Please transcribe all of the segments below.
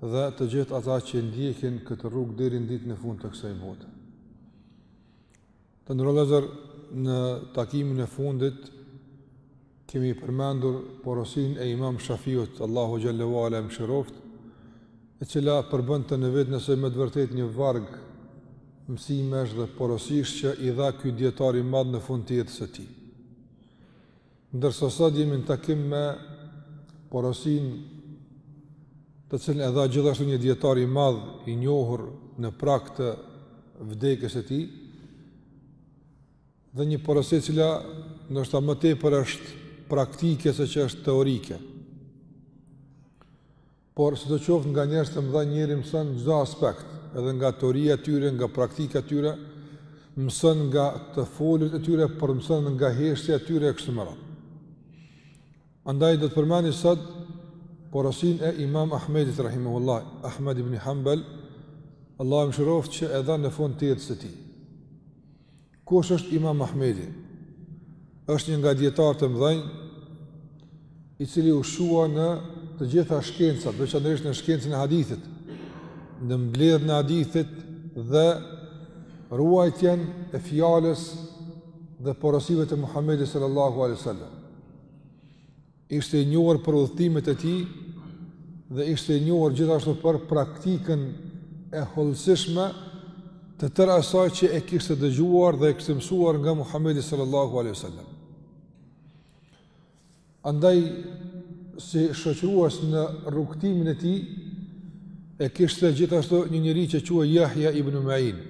dhe të gjithë ata që ndjekin këtë rrugë deri në ditën e fundit të kësaj bote. Të nderuar vëllezër në takimin e fundit kemi përmendur porosinë e Imam Shafiut, Allahu xheleshanuhu e mëshiroftë, e cila përbënte në vetvete me të vërtetë një varg mësimesh dhe porosish që i dha ky dijetar i madh në fund të jetës së tij. Ndërsa sot jemi në takim me porosinë të cilën e dha gjithashtu një dijetar i madh i njohur në prag të vdekjes së tij dhe një porosi e cila ndoshta më tepër është praktike se ç'është teorike. Por sidoqoftë nga njerëzit e mëdhenj njeriu mëson në çdo aspekt, edhe nga teoria e tyre, nga praktika e tyre, mëson nga të folurit e tyre, por mëson nga heshtja e tyre kështu me radhë. Andaj do të përmendim sot porosinë e Imam Ahmedit rahimahullah, Ahmed ibn Hanbal, Allahu e mëshiroftë që e dha në fund të jetës së tij. Kush është Imam Ahmedi? Është një nga dijetarët e mëdhenj, i cili u shqua në të gjitha shkencat, veçanërisht në shkencën e hadithit, në mbledhjen e hadithit dhe ruajtjen e fjalës dhe porosive të Muhamedit sallallahu alaihi wasallam. Ishte i njohur për udhëtimet e tij dhe ishte i njohur gjithashtu për praktikën e hollësishme të tërë asaj që e kishte dëgjuar dhe e kishte mësuar nga Muhamedi sallallahu alaihi wasallam. Andaj si shoqërues në rrugëtimin e tij e kishte gjithashtu një njeri që quhej Yahya ibn Ma'in.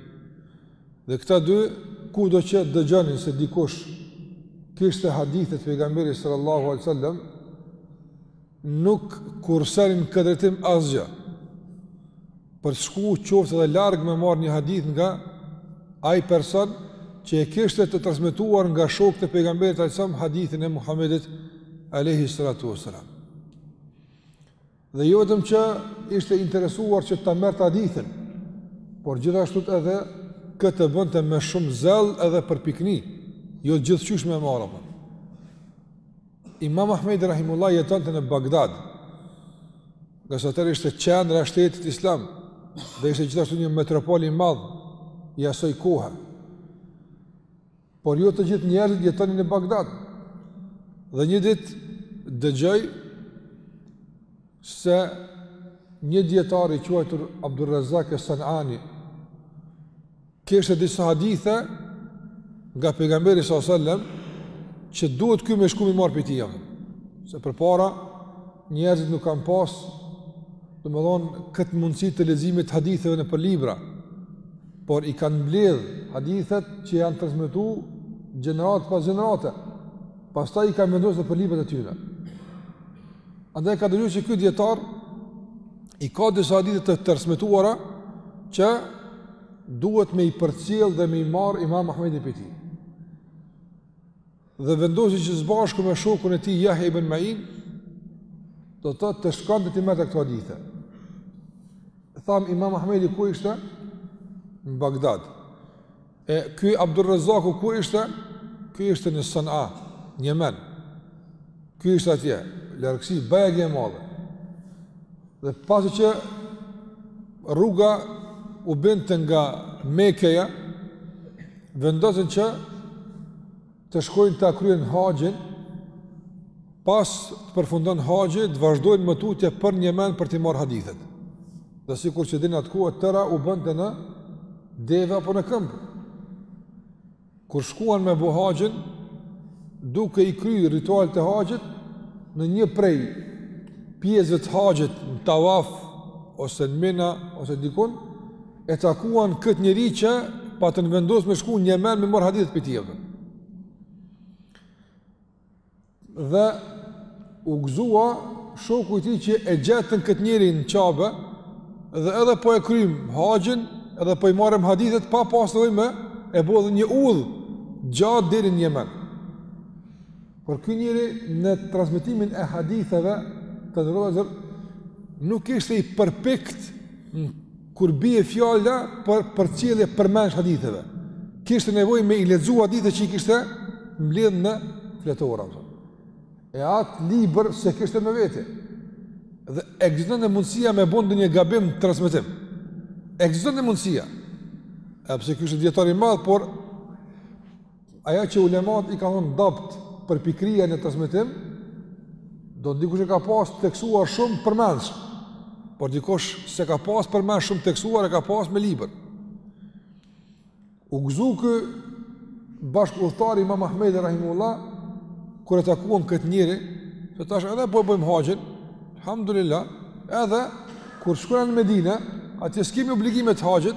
Dhe këta dy, kudo që dëgjonin se dikush kishte hadithe të pejgamberit sallallahu alaihi wasallam, nuk kursenin në këtë drejtim asgjë, për të shku qoftë edhe larg me marrë një hadith nga ai person që e kishte të transmetuar nga shokët e pejgamberit alejhi selam hadithin e Muhammedit alayhi salatu wasalam. Dhe jo vetëm që ishte i interesuar që ta merrte hadithin, por gjithashtu edhe këtë bënte me shumë zell edhe përpikëri, jo gjithqysh me marrë apo. Imam Ahmedi rahimahullah jetonte në Bagdad. Ndërsa atëherë ishte qendra e shtetit islam dhe ishte gjithashtu një metropol i madh i asaj kohe. Por jo të gjithë njerëzit jetonin në Bagdad. Dhe një ditë dëgjoi se një dijetar i quajtur Abdur Razak e Sanani kishte disa hadithe nga pejgamberi s.a.s. që duhet ky me shku me i marrë prej tij. Se përpara njerëzit nuk kanë pas domethënë këtë mundësi të leximit të haditheve nëpër libra, por i kanë mbledh hadithet që janë transmetu gjeneratë pas gjenerate, pastaj i kanë vendos nëpër librat e tyre. Andaj ka dëgju që ky dijetar i ka disa hadithe të transmetuara që duhet me i përcjell dhe me i marr imam Ahmedi pej tij. dhe vendosi që s'bashku me shokun e tij Yahya ibn Ma'in do të shkonte t'i merrte këto hadithe. Tham Imam Ahmedi ku ishte? Në Bagdad. E ky Abdul Razzaku ku ishte? Ky ishte në Sana'a, në Jemen. Ky ishte atje, largësi bajagi e madhe. Dhe pasi që rruga u binte nga Mekeja, vendosën që të shkojnë ta kryejnë haxhin, pasi ta përfundojnë haxhin, të vazhdojnë më tutje për Jemen për t'i marrë hadithet. Dhe sikur që dihet atë kohë, e tëra u bënte në deve apo në këmbë. Kur shkuan me bo haxhin, duke i kry ritualet e haxhit, në një prej pjesëve të haxhit në tavaf, ose në Mina, ose dikun, e takuan këtë njeri që patën vendos me shku n'Jemen me i marr hadithet pej tij. Dhe u gëzua shoku i tij që e gjetën këtë njeri në Qabe dhe edhe po e kryjm haxhin, edhe po i marrim hadithet pa pas nevojë me e bo një udhë t'gjatë deri në Jemen. Por ky njeri në transmetimin e haditheve të ndryshme nuk ishte i përpikt Kur bie fjala për përcjellje përmendsh t'haditheve, kishte nevojë me i lexu hadithet që i kishte mbledh në fletore. E atë libër s'e kishte me vete. Dhe ekzistonte mundësia me bo ndonjë gabim në transmetim. Ekzistonte mundësia. Edhe pse ky ishte dijetar i madh, por Ajo që ulemat i thonë dabt përpikëria në transmitim, do të thotë dikush e ka pas theksuar shumë përmendsh, por dikush s'e ka pas përmendsh shumë theksuar, e ka pas me libër. U gëzu ky bashkudhëtar i imam Ahmedit rahimehullah, kur e takuan këtë njeri, se tash edhe po e bëjmë haxhin, alhamdulillah, edhe kur shkojmë në Medina, atje s'kemi obligime t'haxhit,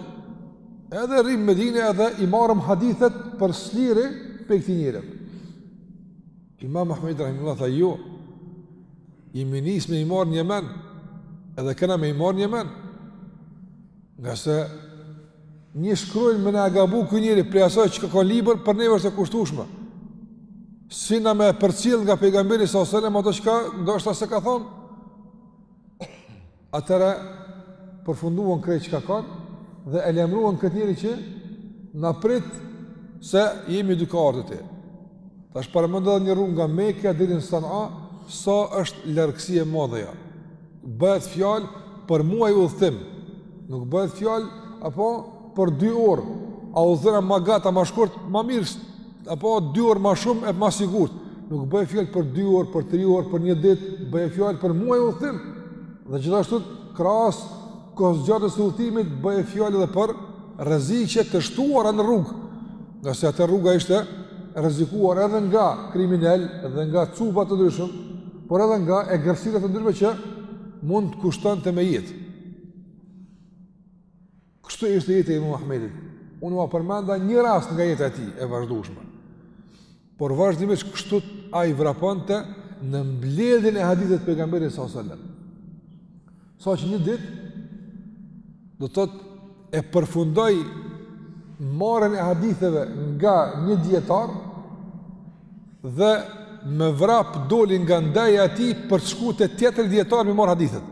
Edhe rrim në Medinë edhe i marrim hadithet për s'liri prej këtij njeri. Imam Ahmed rahimehullah tha jo. Jemi nis me i marr një men. Edhe kena me i marr një men. Nga se një shkrujmë me në agabu kë njëri prej asaj çka ka libër për neve është e kushtueshme. Si na me përcjell nga pejgamberi sa sëllem ato çka, ndoshta s'e ka thonë. Atëherë përfunduan krejt çka kanë dhe e lajmëruan këtë njeri që na prit se jemi duke ardhur te. Tash paramendoje një rrugë nga Mekka deri në Sana'a, sa është largësi e madhe ja. Bëhet fjalë për muaj udhëtim. Nuk bëhet fjalë apo për 2 orë. A udha ma e gatë ma shkurt, ma mirë. Apo dy orë më shumë e më sigurt. Nuk bëhet fjalë për dy orë, për tri orë, për një ditë, bëhet fjalë për muaj udhëtim. Dhe gjithashtu krahas kohëzgjatjes së udhëtimit bëhet fjalë edhe për rreziqe të shtuara në rrugë. Ngase atëherë rruga ishte e rrezikuar edhe nga kriminelë edhe nga cuba të ndryshëm, por edhe nga egërsira të ndryshme që mund të kushtonte me jetë. Kështu ishte jeta e Imam Ahmedit. Unë ua përmenda një rast nga jeta e tij e vazhdueshme. Por vazhdimisht kështu ai vraponte në mbledhjen e haditheve të pejgamberit sa selam. Saqë një ditë do të thotë e përfundoi marrjen e haditheve nga një dijetar dhe me vrap doli nga ndeja e tij për të shku te tjetri dijetar me i marrë hadithet.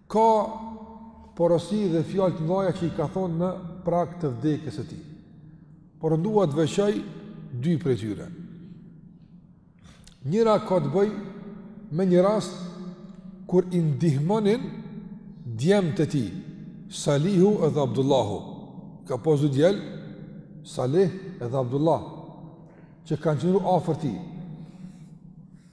Ka porosi dhe fjalë të mëdha që i ka thonë në prag të vdekjes së tij. Por unë dua të veçoj dy prej tyre. Njëra ka të bëjë me një rast kur i ndihmonin djemtë e tij, Salihu edhe Abdullahu. Ka pas dy djem, Salih edhe Abdullah, që kanë qëndru afër tij.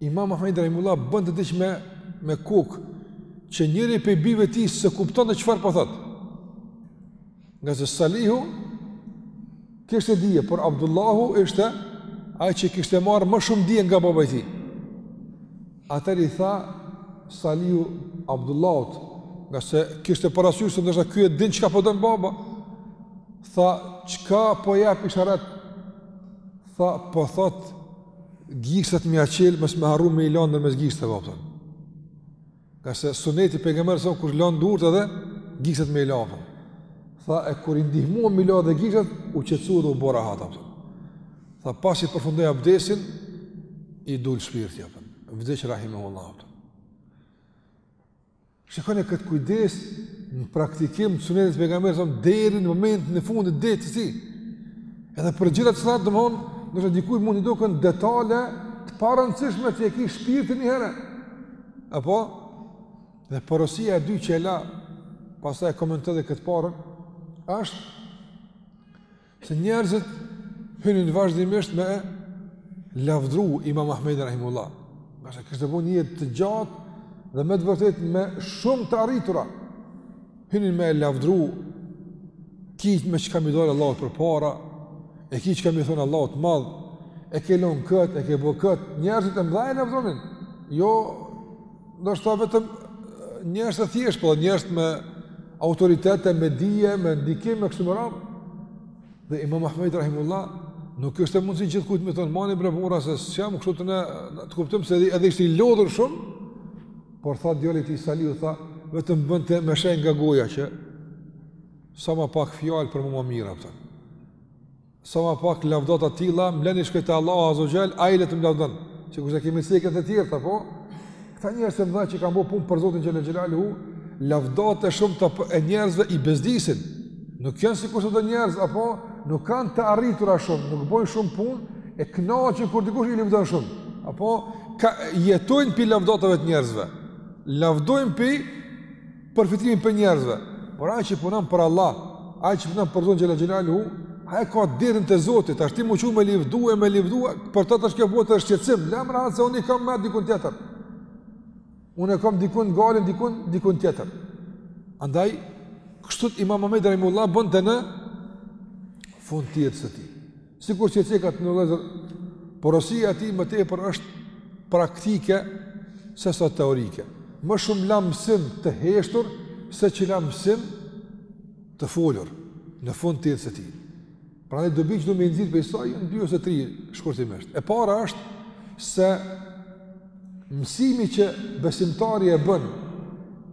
Imam Ahmed Rahimehullah bënte diç me, me kokë, që njëri prej bijve të tij s'e kuptonte çfarë po thotë. Ngase Salihu kishte dije, por Abdullahu ishte ai që kishte marrë më shumë dije nga baba i tij. Atëherë i tha Salihu Abdullahut, ngase kishte parasysh, se ndoshta ky e din çka po don baba, tha, çka po jep isharet, tha, po thotë, Gjishtat m'i çel, mos më harru me i la ndërmjet gjishtave, a kupton. Ngase suneti pejgamberit, kur lan duart edhe gjishtat me i la. Tha, e kur i ndihmuam me i la dhe gjishtat, u qetësu dhe u bo rahat, a kupton. Tha, pasi përfundoi abdesin, i dul shpirti, a. Vdiq rahimehullah. Kupton. Shikoni këtë kujdes në praktikim të sunetit të pejgamberit sa deri në momentin e fundit të jetës tij. Edhe për gjërat cilat domethon, ndoshta dikujt mund t'i duken detale të parëndësishme që e ke shpirtin një herë. Apo dhe porosia e dytë që e la, pastaj e komentoj edhe këtë të parën, është Se njerëzit hynin vazhdimisht me lavdru Imam Ahmedin Rahimullah. Ngase kishte bo një jetë të gjatë dhe me të vërtet me shumë të arritura. Hynin me e lavdru, ki me çka me i dal Allahut përpara, e ki çka me i thonë Allahut të madh, e ke lonë këtë, e ke bo këtë. Njerëzit e mdhaj e lavdronin, jo Ndoshta vetëm njerëz të thjeshtë, po dhe njerëz me autoritete, me dije, me ndikim, e kështu me radhë. Dhe imam Ahmed Rahimullah, nuk kishte mundësi gjithkujt me thënë, mani bre burra se s'jam kështu të ne, të kuptim se edhe, edhe ishte i lodhur shumë, por tha djali i tij Salihu, tha, vetëm bënte me shenjë nga goja që, sa ma pak fjalë për mu ma mirë, apo. Sa më pak lavdata të tilla, m'leni të shkoj te Allahu Azza wa Jall, ai le të më lavdon. Sikurse e kemi cekë te të tjerët apo? Këta njerëz të mëdha që kanë bërë punë për Zotin Xhelal Xhelalu, lavdata shumë të njerëzve i bezdisin. Nuk janë sikur do njerëz apo nuk kanë të arritura shumë, nuk bëjnë shumë punë e kënaqen kur dikush i lavdon shumë. Apo jetojnë pi lavdatave të njerëzve. Lavdojnë pi përfitimin prej njerëzve, por ai që punon për Allah, ai që punon për Zotin Xhelal Xhelalu, ai e ka dertin te Zoti, tash ti m'u çu me lëvdu e me lëvdu, për ta tash kjo botë është shqetësim, lëm rahat se unë e kam me dikun tjetër. Unë e kam dikun gajlen dikun dikun tjetër. Andaj kështu Imam Ahmed rahimullah bënte në fund të jetës së tij. Sikur që e ceka, të nderuar vëllezër, porosia e tij më tepër është praktike se sa teorike. Më shumë la mësim të heshtur se që la mësim të folur në fund të jetës së tij. Prandaj dobitë që do me i nxjerrë prej saj, janë dy ose tri shkurtimisht. E para është se mësimi që besimtari e bënë,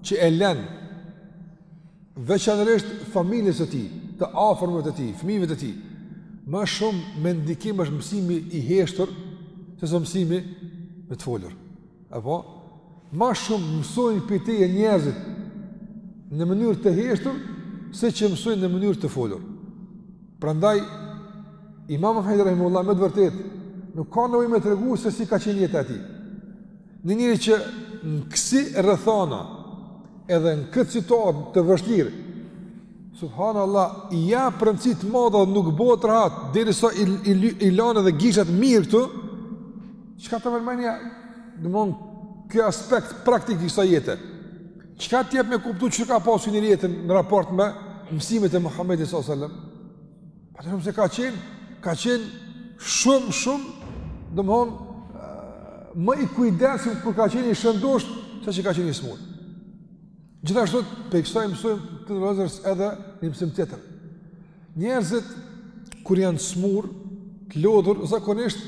që e lenë, veçanërisht familjes së tij, të afërmve të tij, fëmijëve të tij. Më shumë me ndikim është mësimi i heshtur se sa mësimi me të folur. Apo më shumë mësojnë pi teje njerëzit në mënyrë të heshtur se që mësojnë në mënyrë të folur. Prandaj Imam Ahmed rahimullahu me të vërtetë nuk ka nevojë me tregu se si ka qenë jeta e tij. Një njeri që në kësi rrethana edhe në këtë situatë të vështirë, subhanallah, i jep rëndësi të madhe dhe nuk bëhet rahat, derisa i, i, i lan edhe gishtat mirë këtu, çka ta merr menja, domethënë, kjo aspekt praktik i kësaj jete, çka të jep me kuptu që ka pasur njeri jetën në raport me mësimet e Muhammedit s.a.s. Pa dyshim se ka qenë, ka qenë shumë, shumë, domethënë, më i kujdesshëm kur ka qenë i shëndosht, se që ka qenë i smurë. Gjithashtu, prej kësaj mësojmë vëllezër edhe një mësim tjetër. Njerëzit, kur janë smurë, të lodhur, zakonisht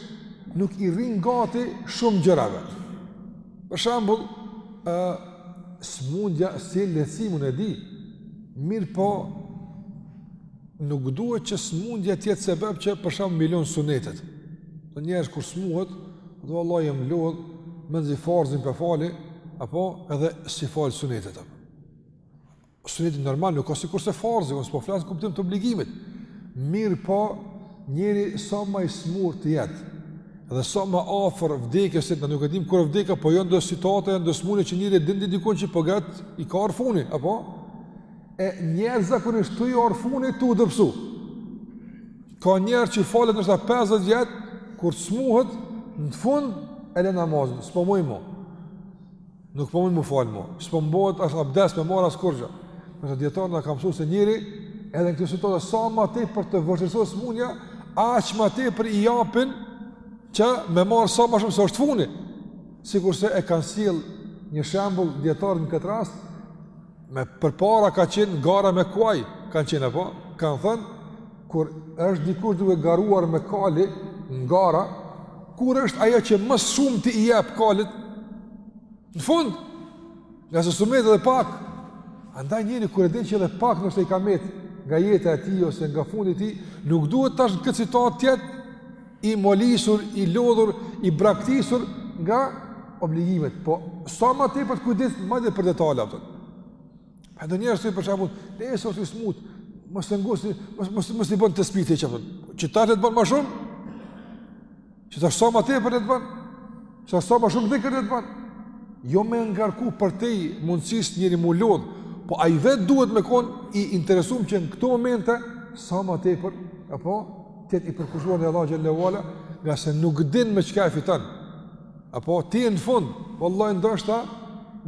nuk i rrinë gati shumë gjërave. Për shembull, smundja s'e len, s'mun, e di, mirëpo, Nuk duhet që smundja të jetë sebeb që për shembull me i lon sunetet. Do njerëz kur smuhet, vallahi jam lodh, mezi farzin po e fali, apo edhe s'i fal sunetet. Sunetet normal nuk ka sikurse farzi, unë s'po flas kuptim të obligimit. Mirëpo, njeri sa më i smur të jetë, dhe sa më afër vdekjes ne nuk e dim kur vdekja, po jon do situata, do smundje që njeri e ndin, dikton që po gati i ka ardh funi, apo E njerëz zakonisht tu ju ardh funi tu u dobësu. Ka njerë që falet ndoshta 50 vjet, kur të smuhet, në fund, e le namazin, s'po muj mo. Nuk po muj m'u falë mo. S'po m'bohet as abdes me marrë as kurgja. Ndërsa dijetarët na kanë msu se njeri, edhe në këto situata, sa ma tepër të vështirësohet smunja, aq ma tepër i japin që me marrë sa ma shumë se është funi. Sikurse e kanë sjellë një shembull dijetarët në këtë rast, Më përpara ka qenë gara me kuaj, kanë qenë apo? Kanë thënë kur është dikush duke garuar me kali në gara, kur është ajo që më shumë ti i jep kalit? Në fund, ngase met edhe pak, andaj njeri kur e din që edhe pak nëse i ka met nga jeta e tij ose nga fundi i tij, nuk duhet tash në këtë situatë të jetë i molisur, i lodhur, i braktisur nga obligimet, po sa më tepër të kujdeset madje për detajet, apo. Ka do njerëz për shembull, le se osht i smut, mos e ngucni, mos mos mos i bën tespih çfarë. Qe tash le të bën më shumë. Qe tash sa më tepër le të bën. Sa sa ma shumë dhikër le të ban. Jo me ngarku përtej mundësisë njeri m'u lodhë, po ai vetë duhet me konë i interesum që në këto momente, sa ma tepër, apo, të jetë i përkushtuar në Allah xhele ve ala, ngase nuk din me çka e fiton. Apo, ti në fund, vallahi ndoshta,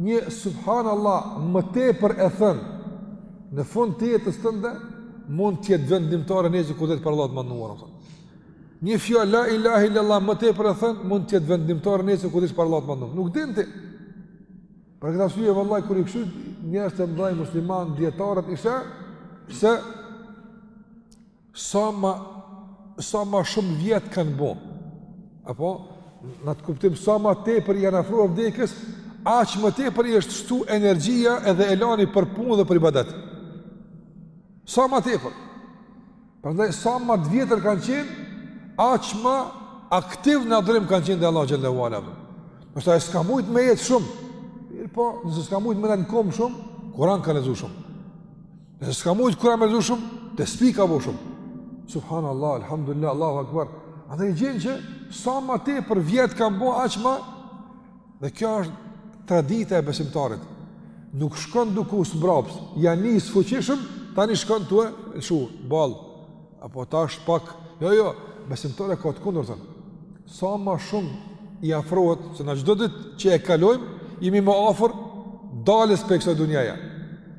një subhanallah më tepër e thënë, në fund të jetës tënde, mund të jetë vendimtare nesër kur del para Allahut të Madhëruar. Një fjalë la ilaha illallah më tepër e thënë mund të jetë vendimtare nesër kur dilsh para Allahut. Nuk din ti. Për këtë arsye vallahi kur i kshu njerëz të mëdhenj musliman dietarët isha se sa ma sa ma shumë vjet kanë bo. Apo në atë kuptim sa ma tepër i janë afruar vdekjes, aq më tepër i është shtu energjia edhe elani për punë dhe për ibadet. Sa ma tepër. Prandaj sa ma të vjetër kanë qenë, aq ma aktiv në adhurim kanë qenë ndaj Allahut xhelle ue ala. Po, tash ai s'ka mujt me nejt shumë. Mirëpo, nëse s'ka mujt me nejt n'kom shumë, Kur'an ka lexu shumë. Nëse s'ka mujt Kur'an me lexu shumë, tesbih ka bo shumë. Subhanallah, alhamdulillah, Allahu akbar. Andaj i gjen që sa ma tepër vjet kanë bo, aq ma Dhe kjo është tradita e besimtarit. Nuk shkon duke u smbraps, ja nis fuqishëm, tani shkon tu e lshu dal. Apo tash pak, jo jo, besimtari ka të kundërtën. Sa ma shumë i afrohet se na çdo ditë që e kalojmë, jemi më afër daljes prej kësaj dunjaje.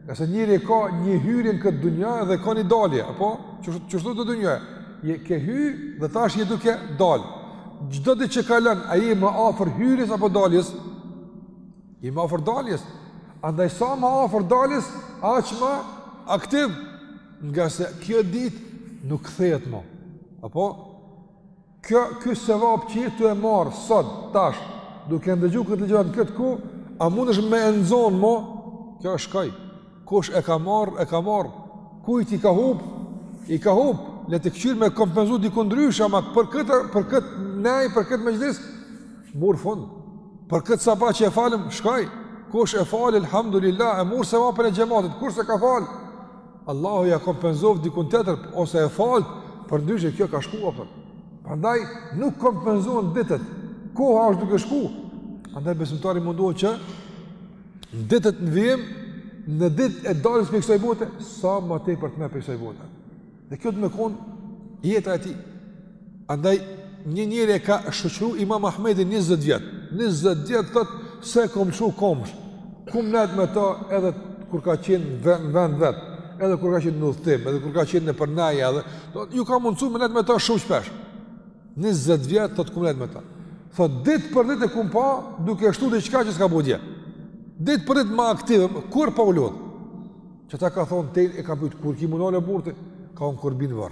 Ngase njeri ka një hyrje në këtë dunja dhe ka një dalje, apo? Qështu osht dunjaja? Je ke hy dhe tash je duke dal. Çdo ditë që kalon, a je më afër hyrjes apo daljes? Je më afër daljes. Andaj sa ma afër daljes, aq ma aktiv. Ngase kjo ditë nuk kthehet më. Apo? Kjo ky sevap që je tu e marr sot tash, duke ndëgju këtë ligjëratë në këtë ku, a mundesh me e nxon mo? Kjo shkoi. Kush e ka marr, e ka marr. Kujt i ka humb? I ka humb. Le të kqyr me kompenzu diku ndrysh, ama për këtë për këtë nej, për këtë mexhlis mur fund. Për këtë sabah që e falëm, shkoi. Kush e fali, alhamdulillah, e mur sevapin e xhematit. Kush s'e ka fal? Allahu ja kompenzoftë dikun tjetër, ose e faltë, përndryshe kjo ka shku, apo. Prandaj, nuk kompenzohen ditët, koha është duke shku. Prandaj, besimtari mundohet që ditët në vijim, në ditë e daljes prej kësaj bote, sa ma tepër të merr prej kësaj bote. Dhe kjo do me konë jeta e tij. Andaj një njeri e ka shoqëru Imam Ahmedin 20 vjet. 20 vjet thot se kom çu komsh. Kum net me ta edhe kur ka qenë vend vend vet, edhe kur ka qenë në udhtim, edhe kur ka qenë në përnaje edhe, do ju ka mundsu me net me ta shumë shpesh. 20 vjet thot kum net me ta. Thot dit për ditë kum pa duke shtu diçka që s'ka bëu Dit për ditë më aktiv, kur pa u lodh. Që ta ka thon te e ka pyet kur ki mundon e burti, ka un kur bin varr.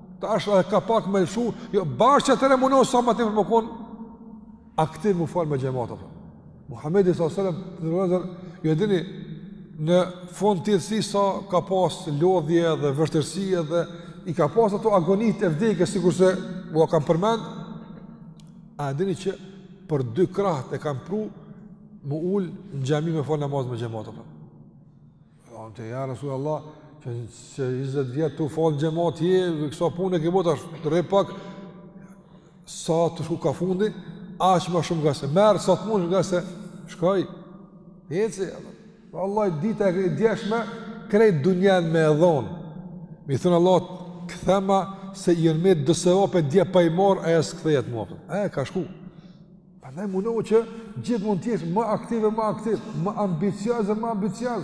Tash edhe ka pak me lëshu, jo, bash qatëherë munohu sa ma tepër me konë aktiv, m'u falë me xhemat. Muhammedi s.a.s. të nderuar, ju e dini, në fund të jetës sa ka pas lodhje dhe vështirësi edhe i ka pas ato agonitë e vdekjes, sikurse ua kam përmend, a e dini që për dy krahët e kanë pru, me e ul në xhami me falë namaz me xhemat. O, ti ja Resulullah, që se 20 vjet tu falë xhemat je, dhe kso punë ke bo, tash rri pak, sa tu shku ka fundi, aq ma shumë ngase, merr sa të mund ngase shkoi, eci, Allah, dita e djeshme, krejt dunjanë me e dhonë, me i thënë Allah, kthema, se i në me dëse ope dje pa i marrë, ajo s'kthehet mo, e, ka shku, Prandaj mundohu që gjithmonë të jesh më aktiv e më aktiv, më ambicioz e më ambicioz.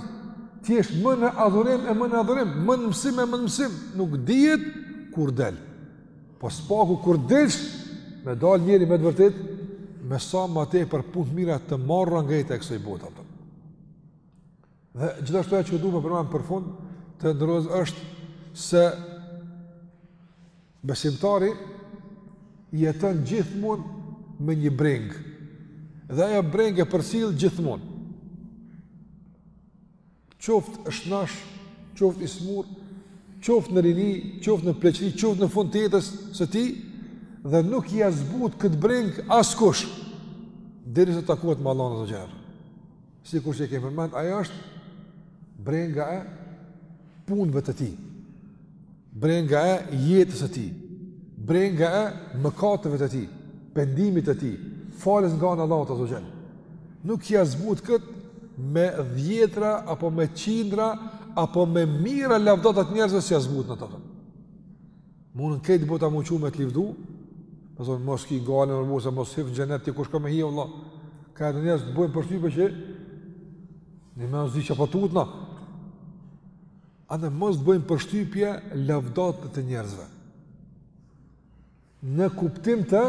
Të jesh më në adhurim e më në adhurim, më në mësim e më në mësim, nuk dihet kur del. Po s'paku kur delsh, me dal njeri me të vërtetë, me sa më tepër punë të mira të marra nga jeta e kësaj bote atë. Dhe gjithashtu ajo që du me përmend për fund të nderuar është se Besimtari jeton gjithmonë me një brengë. Dhe ajo brengë e përcjell gjithmonë. Qoftë shnosh, qoftë i smurë, qoftë në rini, qoftë në pleqëri, qoftë në fund të jetës së tij dhe nuk ia zbut këtë brengë askush derisa takohet me Allahun azze ve xhel. Sikur që e kemi përmend, ajo është brenga e punëve të tij, brenga e jetës së tij, brenga e mëkateve të tij, pendimit të tij, faljes nga ana e Allahut azze ve xhel. Nuk ia zbut këtë me dhjetëra, apo me qindra, apo me mijëra lavdata të njerëzve s'ia zbutin atë. Munden krejt bota m'u çu me të livdu, me thonë, mos ki gajle bre, se mos hifsh në xhenet ti, kush ka me hi, Allah. Ka e do njerëz të bojnë përshtypje që, në me nëzdi që patut në. A në mos të bojnë përshtypje lavdatat e njerëzve. Në kuptim të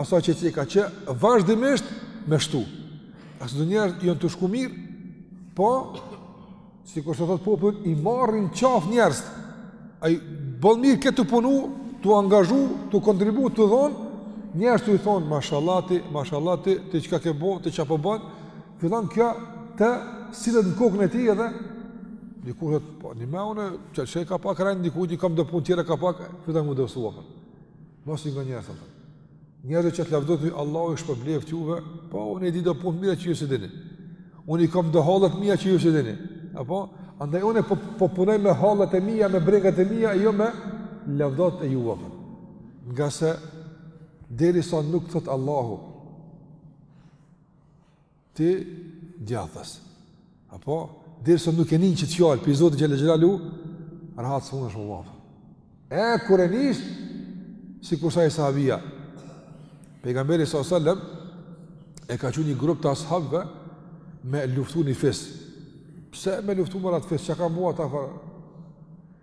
asaj që ti ke që, vazhdimisht me shtu. A se do njerëz janë tu shku mirë, po, Sikurse thotë populli, i marrin në qafë njerëzit, ai boll mirë ke tu punu, tu angazhu, tu kontribu, tu dhonë, njerëzit tu i thonë, mashallah ti, mashallah ti, ti çka ke bo, ti çka po bon, fillon kjo të sillet në kokën e tij edhe, dikur thotë, po, një me une, që që ka pak rejnë, dikur kam do punë tjera, ka pak, fillon me u dobësu apo. Mos i ngo njerëzit, njerëzit që të lavdojnë ti Allahu i shpërbleftë juve, po unë e di do punë t'mira që ju së dini. Unë i kam do halle t'mia që ju s'i dini. E po andaj unë po, po punoj me hallet e mia, me brengat e mia, jo me lavdatat e juve. Ngase derisa nuk thotë Allahu Ti djathtas. Apo derisa nuk e nin qit fjalë pi Zotit xhel-le xhelaluhu, rahat s'un ash vallahi. E kur e nin sikurse ai sahabia. Pejgamberi salallahu selam e ka çu një grup të ashabëve me luftu një fis. Pse me luftu me at fis, çka ka ba ata far?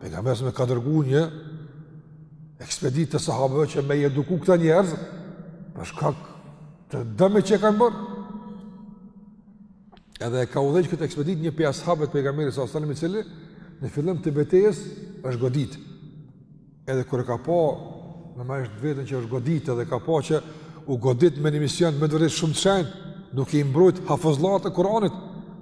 Pejgamberi sa ka dërguar një ekspeditë të sahabave që me eduku këta njerëz, për shkak të dëmit që kanë bërë. Edhe e ka udhëheqë këtë ekspeditë një pi ashabëve të pejgamberit sa i cili në fillim të betejës është godit. Edhe kur e ka pa në mes veten që është godit edhe ka pa që u godit në një mision me detyrë shumë të shenjtë, duke i mbrojt hafuzllat e Kuranit,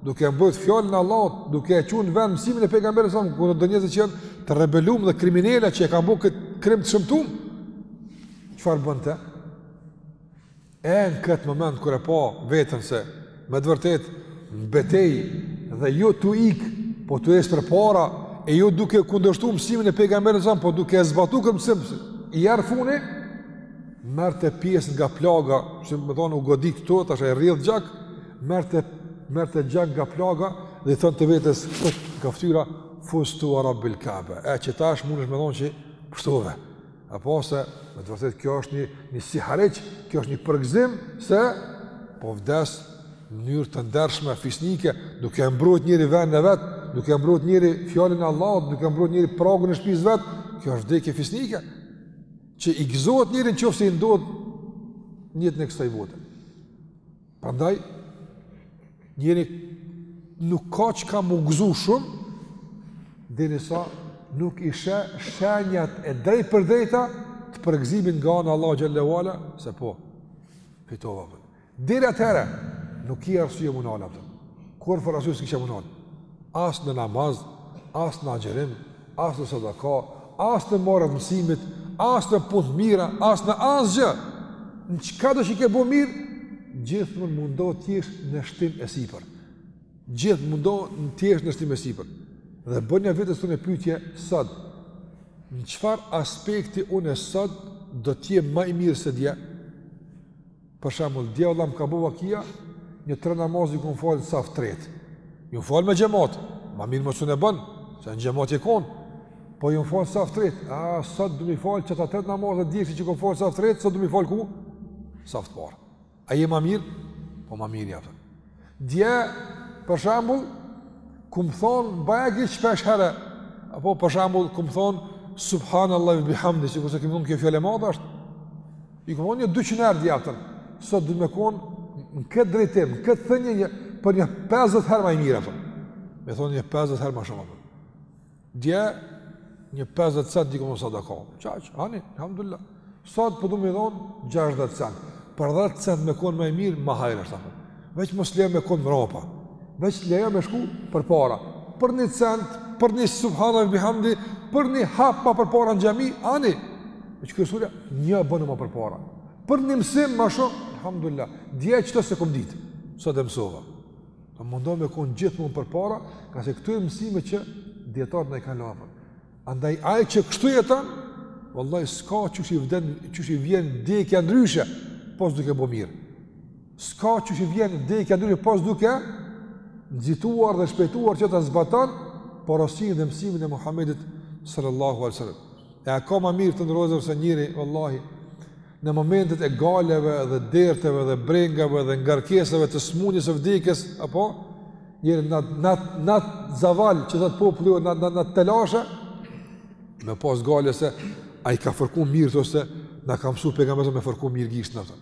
duke mbrojt fjalën e Allahut, duke e çu n'vend mësimin e pejgamberit sa ku do njerëz që janë të rebelum dhe kriminela që e kanë bërë këtë krim të shëmtuar. Çfarë bënte? E në këtë moment kur e pa veten se me të vërtet n'betejë dhe jo tu ik, po tu ecë përpara e jo duke kundërshtuar mësimin e pejgamberit sa po duke e zbatuar këtë mësim. Jaran funi merrte pjesë nga plaga, domethënë u godit këtu tash e rrjedh gjak merrte merrte gjak nga plaga dhe i thonte vetes kah nga fytyra fuztu wa rabbil kaaba e që tash mundesh me thonë që pshtove epo se me të vërtet kjo është një një sihareq kjo është një përgëzim se po vdes në mënyrë të ndershme fisnike duke e mbrojt njeri vendin e vet duke e mbrojt njeri fjalën e Allahut duke e mbrojt njeri pragun e shtëpisë vet kjo është vdekje fisnike që i gëzohet njeri në qoftë se i ndodh n'jetën e kësaj bote Prandaj njeri nuk ka çka m'u gëzu shumë, derisa nuk i sheh shenjat e drejtpërdrejta të përgëzimit nga ana e Allahut xhel-le ve ala, se po, fitove. Po deri atëherë, nuk ki arsye m'u nalë, kurrfarë arsye s'ki që m'u nalë, as në namaz, as në agjërim, as në sadaka, as në marrje të mësimit, as në punë t'mira, as në asgjë. Në çkado që ke bo mirë, gjithmonë mundohu të jesh në shtim e sipër. Gjithmonë mundohu të jesh në shtim e sipër. Dhe bënia vetes tonde pyetje sot. Në çfarë aspekti unë sot do të jem më i mirë se dje? Për shembull, dje valla më ka bo vakia, një tre namaze i kom falë në saf të tretë. I kom falë me xhemat, ma mirë më s'un e bon, se në xhemat je konë. Po i kom falë në saf të tretë, a, sot du m'i falë qato tre namaze dhe dje që i kom falë në saf të tretë, sot du m'i falë ku? Saf të parë. A je ma mirë? Po ma mirë, mjafton. Dje, për shembull, kom thonë bajagi shpeshherë, apo për shembull, kom thonë, Subhanallahi ve bihamdi, sikurse kemi thonë kjo fjalë e madhe është, i kom thonë një 200 herë mjafton, sot du me konë në këtë drejtim, në këtë thënie, për një 50 herë ma i mirë, për. me thonë një 50 herë ma shumë, për. Dje, një 50 cent i kom dhon sadaka. Qaq, ani, alhamdulillah. Sot po du me i dhon 60 cent. Për 10 cent me kon ma i mirë, ma hajr është apo. Veç mos lejo me kon mbrapa. Veç lejo me shku përpara. Për një cent, për një subhanallahu bihamdi, për një hap ma përpara në xhami, ani. Veç kryesorja je bon ma përpara. Për një mësim ma shumë, alhamdulillah. Dje qeto s'e kom ditë. Sot e mësova. A mundohu me konë gjithmonë përpara, ngase këto mësime që dijetarët na i kanë lënë. Andaj, aj që kështu jetan, vëllaj, s'ka që që i vden, që që i vjen dhe i kja ndryshe, pos duke bo mirë. S'ka qysh i vjen vdekja ndryshe, pos duke nxituar dhe shpejtuar që ta zbaton porosinë dhe mësimin e Muhammedit sallallahu alaihi wasallam. E a ka ma mirë të nderuar vëllezër se njeriu, vallahi, në momentet e gajleve dhe derteve dhe brengave dhe ngarkesave të smundjes së vdekjes, apo njeriu n'at n'at n'at zavall që thotë populli n'ato n'ato n'ato telashe me pas gajle se a i ka fërku mirë ose na ka mësuar pejgamberi me i fërku mirë gishtat.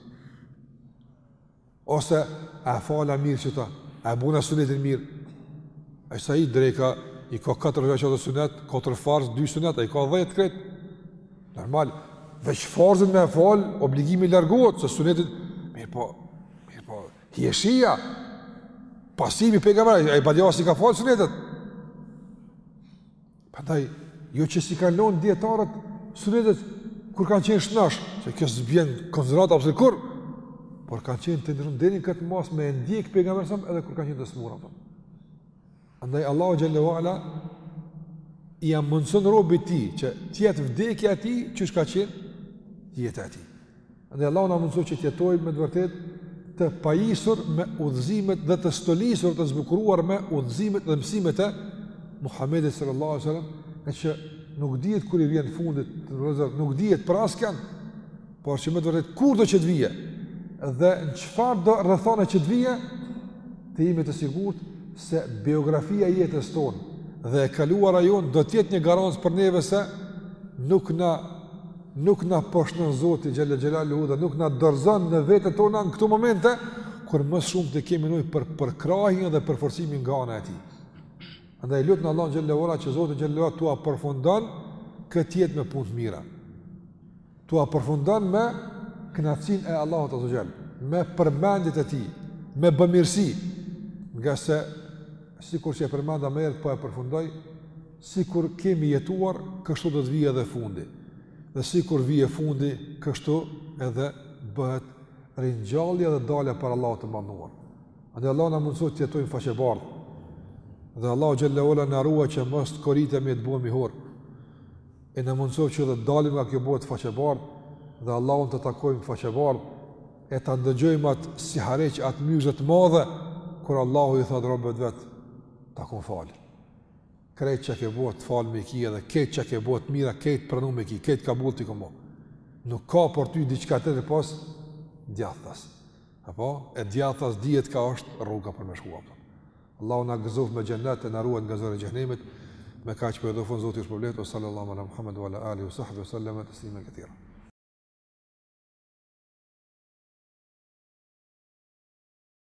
Ose, a e fala mirë qita, a e bona sunetin mirë. A sa i dreka, i ka 4 rekate sunet, 4 farz, 2 sunet, a i ka 10 krejt. Normal, veç farzin me e falë, obligimi largohet, se sunetet, mirëpo, mirëpo, hijeshia, pasimi i pejgamberit, ai badihava s'i ka falë sunetet. Prandaj jo që s'i kanë lënë dijetarët sunetet kur kanë qenë shnosh, se kjo s'vjen në konsideratë absolut kurrë, por kanë qenë të nderuar deri në këtë masë me e ndjek pejgamberin sa edhe kur kanë qenë të smurë ata. Andaj Allahu xhele ve ala ia mundson robit të tij që të jetë vdekja e tij qysh ka qenë jeta e tij. Dhe Allahu na mundëson që të jetojmë me të vërtetë të pajisur me udhëzimet dhe të stolisur e të zbukuruar me udhëzimet dhe mësimet e Muhamedit sallallahu alaihi wasallam, e që nuk dihet kur i vjen fundi, nuk dihet për askën, por që me të vërtetë kurdo që të vijë dhe në çfarëdo rrethane që të vijë, të jemi të sigurt se biografia e jetës tonë dhe e kaluara jonë do të jetë një garancë për neve se nuk na nuk na poshtnon Zoti xhel-le xhelaluhu dhe nuk na dorëzon në vetet tona në këto momente kur më shumë të kemi nevojë për përkrahjen dhe përforcimin nga ana e Tij. Andaj lutni Allahun xhel-le ue ala që Zoti xhel-le ue ala t'ua përfundon këtë jetë me punë të mira. T'ua përfundon me kënaqësinë e Allahut azze ue xhel, me përmendjet e Tij, me bëmirësi, ngase sikur që e përmenda më herët po e përfundoj Sikur kemi jetuar, kështu do të vijë edhe fundi. Dhe sikur vije fundi, kështu edhe bëhet ringjallja dhe dalja para Allahut të madhëruar. Andaj Allahu na mundësoftë të jetojmë faqebardhë. Dhe Allahu xhel-le ue ala na ruajt që mos të koritemi, të bëhemi hor. E na mundësoftë që të dalim nga kjo botë faqebardhë. Dhe Allahun ta takojmë faqebardhë. E ta dëgjojmë atë sihariq, atë myzhde të madhe. Kur Allahu i thotë robit të vet, t'i kom falë. Krejt çka ke bo, të falme i ki edhe, krejt çka ke bo të mira, krejt pranume i ki, krejt kabull t'i kom bo. Nuk ka për ty diçka tjetër pos djathtas. Apo? E djathtas dihet ka është rruga për me shkua. Po. Allahu na gëzoftë me xhennet e na ruajt nga zori i xhehnemit. Me kaq po e përfundoj, Zoti ju shpërbleftë. Sallallahu alaihi wa sallam ala alihi wa sahbihi sallam taslima katira.